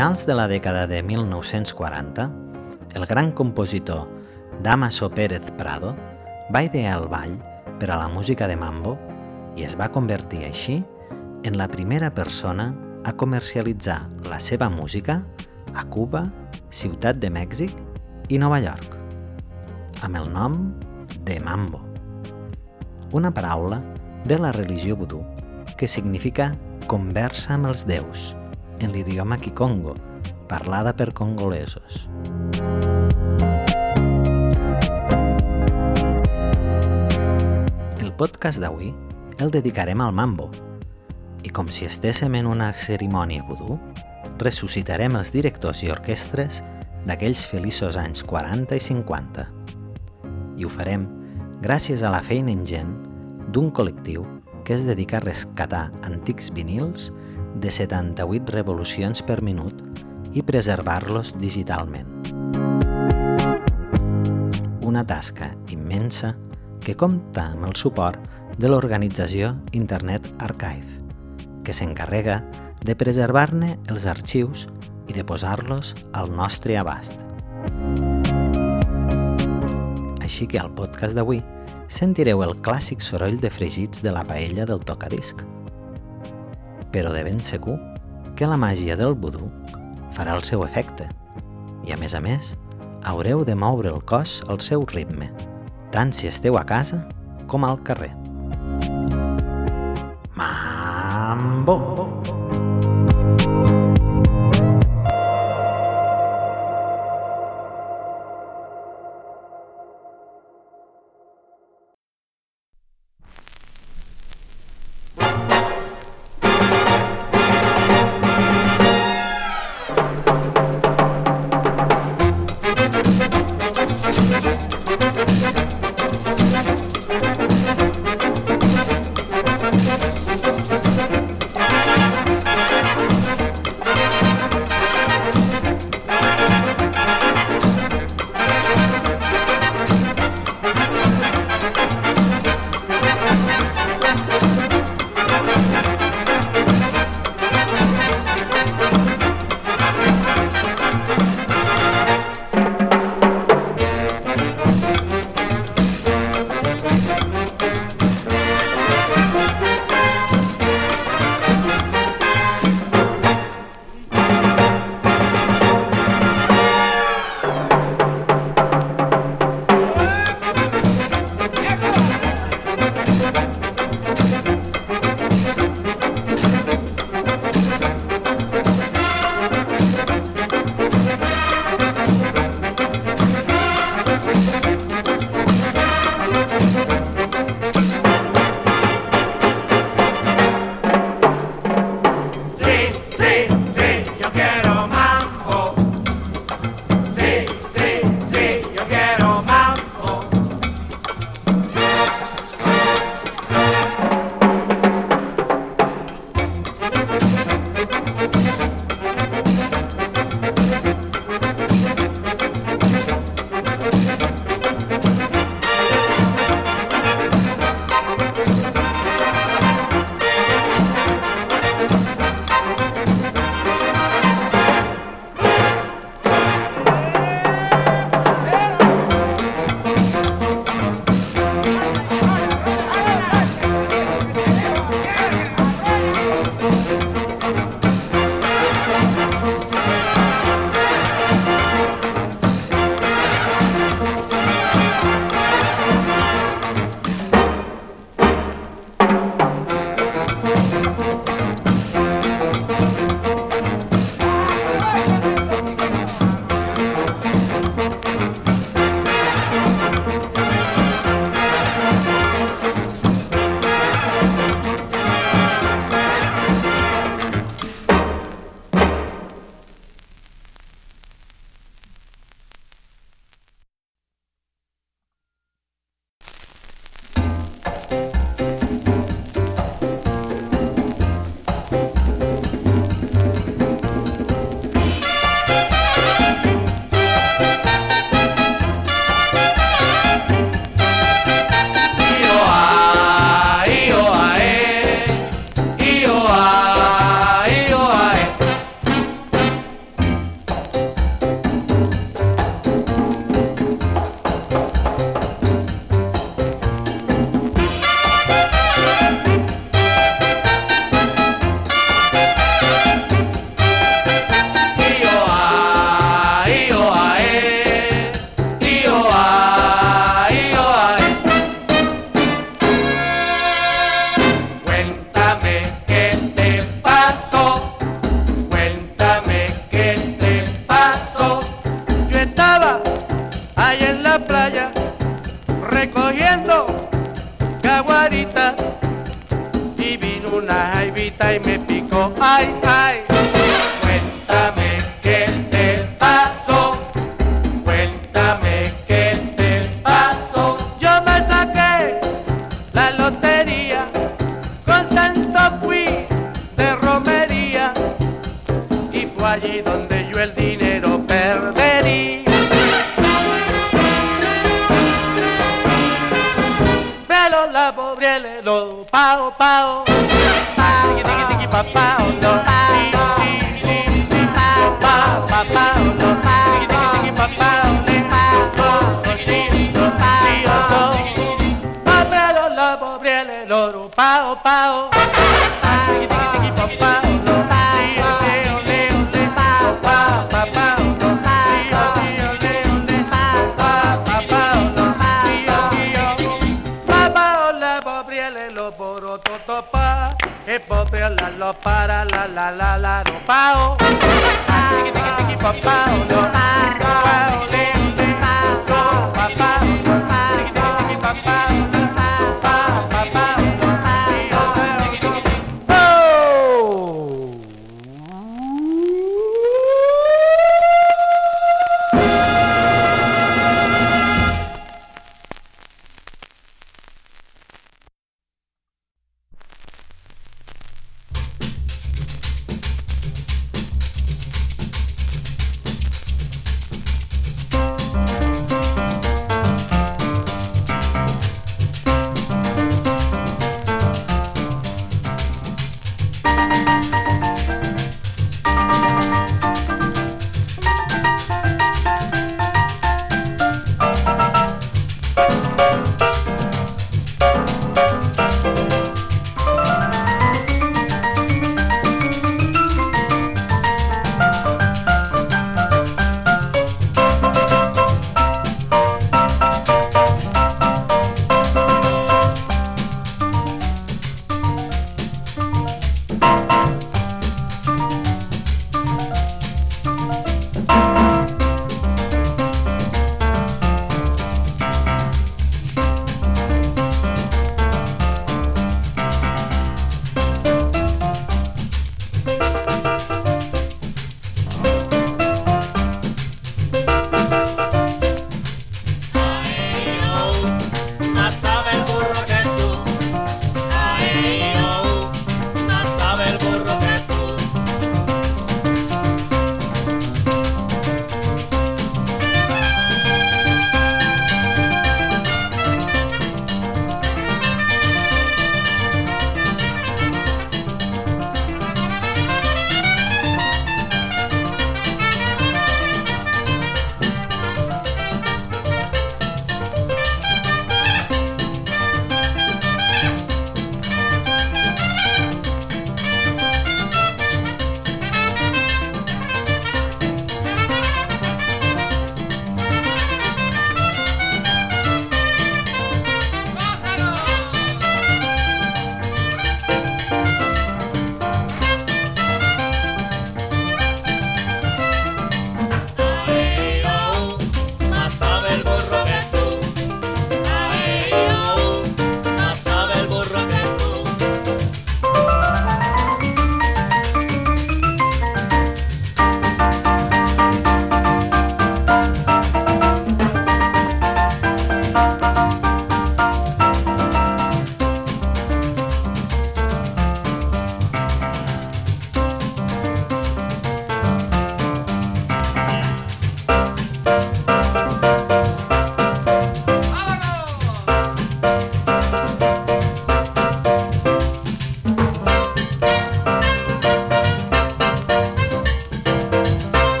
finals de la dècada de 1940, el gran compositor Damaso Pérez Prado va idear el ball per a la música de mambo i es va convertir així en la primera persona a comercialitzar la seva música a Cuba, Ciutat de Mèxic i Nova York, amb el nom de mambo, una paraula de la religió vudú que significa conversa amb els déus en l'idioma kikongo, parlada per congolesos. El podcast d'avui el dedicarem al mambo i com si estéssim en una cerimònia vudú, ressuscitarem els directors i orquestres d'aquells feliços anys 40 i 50. I ho farem gràcies a la feina ingent d'un col·lectiu que es dedica a rescatar antics vinils de 78 revolucions per minut i preservar-los digitalment. Una tasca immensa que compta amb el suport de l'organització Internet Archive, que s'encarrega de preservar-ne els arxius i de posar-los al nostre abast. Així que al podcast d'avui sentireu el clàssic soroll de fregits de la paella del tocadisc. Però de ben segur que la màgia del vudú farà el seu efecte i, a més a més, haureu de moure el cos al seu ritme, tant si esteu a casa com al carrer. Mambo!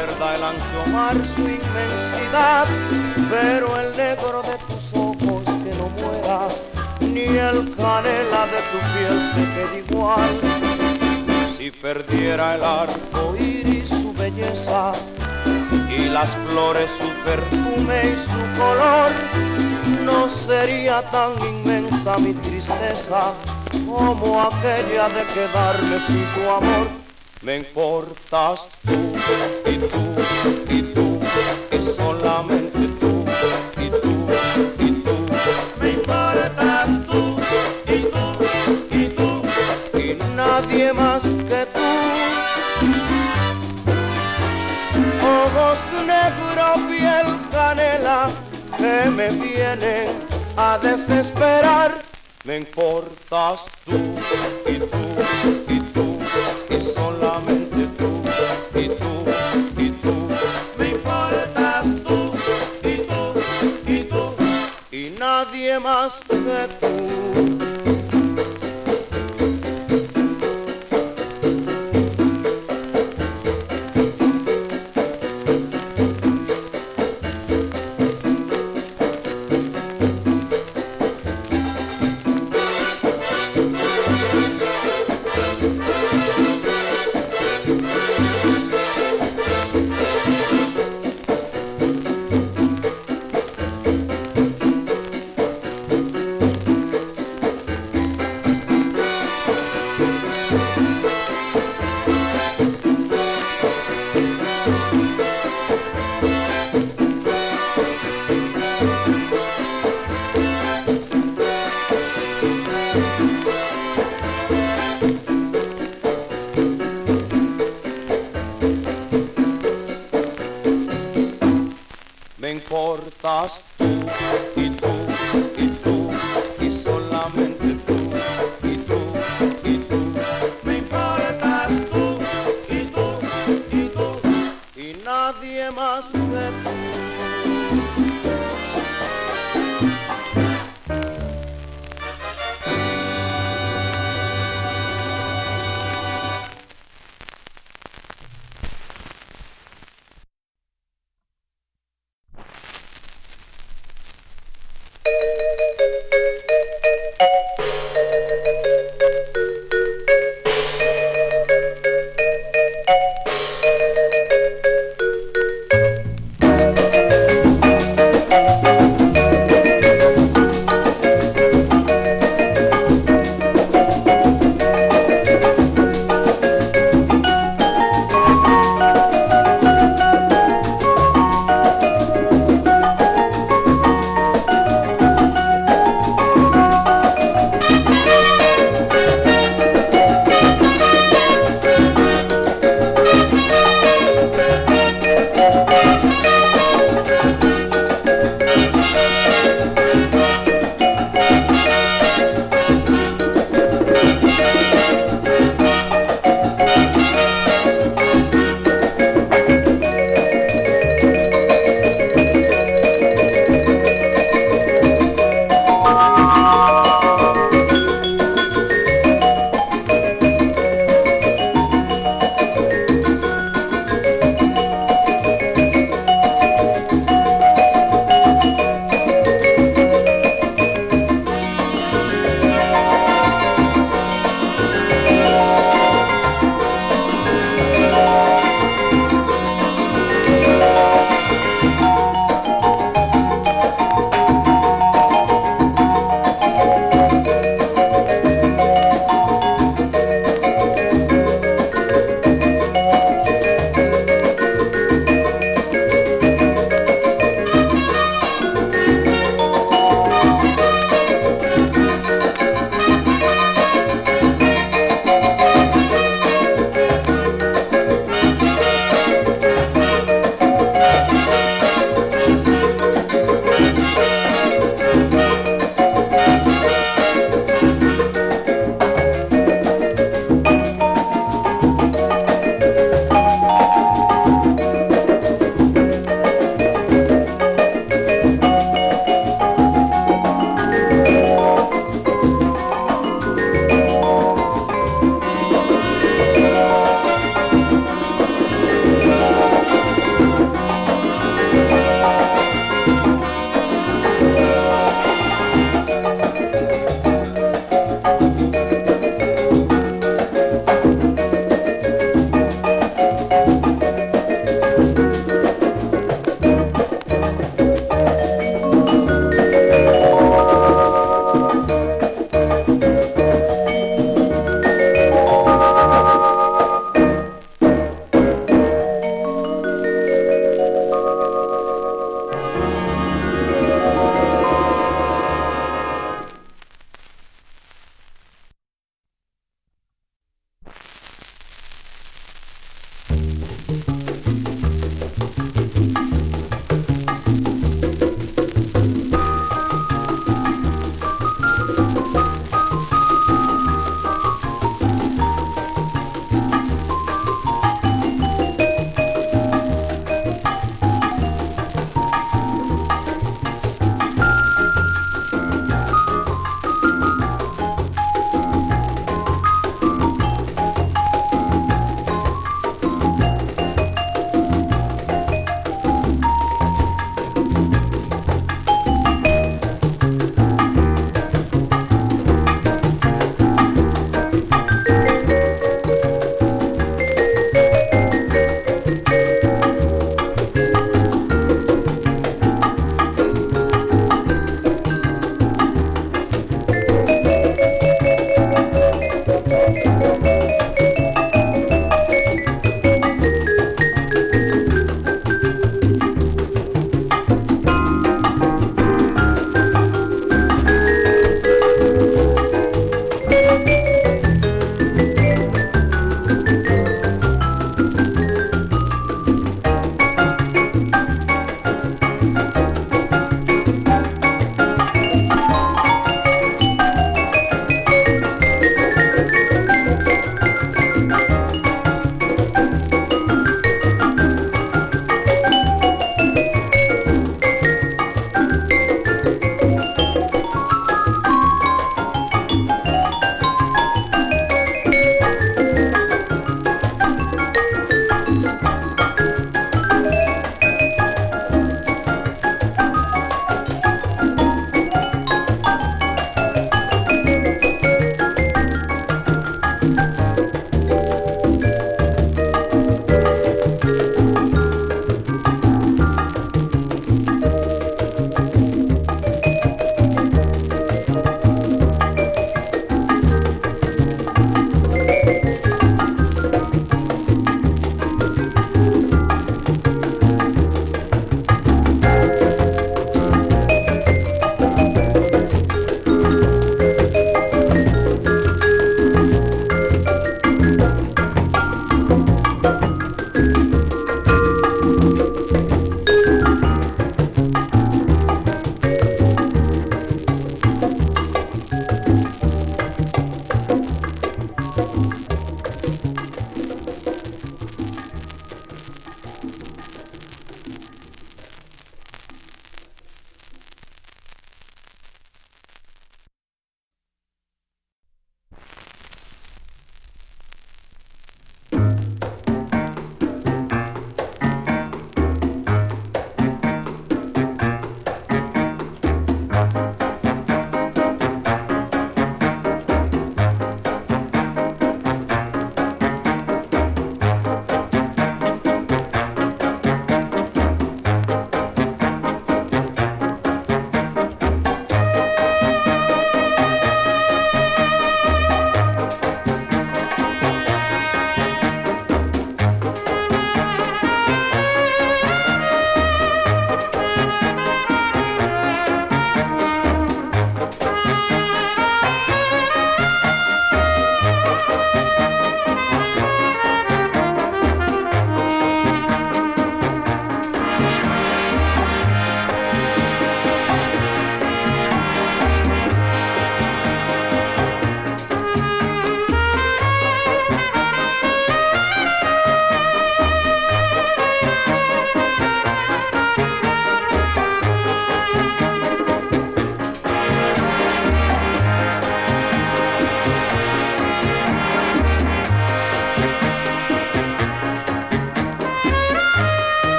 Pierda el ancho mar su inmensidad, pero el negro de tus ojos que no muera, ni el canela de tu piel se quede igual. Si perdiera el arco iris su belleza y las flores su perfume y su color, no sería tan inmensa mi tristeza como aquella de quedarme sin tu amor. Me importas tú y tú y tú y solamente tú y tú y tú. Me importas tú y tú y tú y nadie más que tú. Ojos negro, piel canela que me vienen a desesperar me importas tú y tú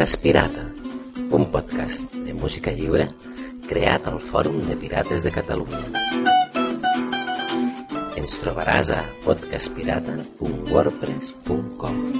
Podcast Pirata, un podcast de música lliure creat al Fòrum de Pirates de Catalunya. Ens trobaràs a podcastpirata.wordpress.com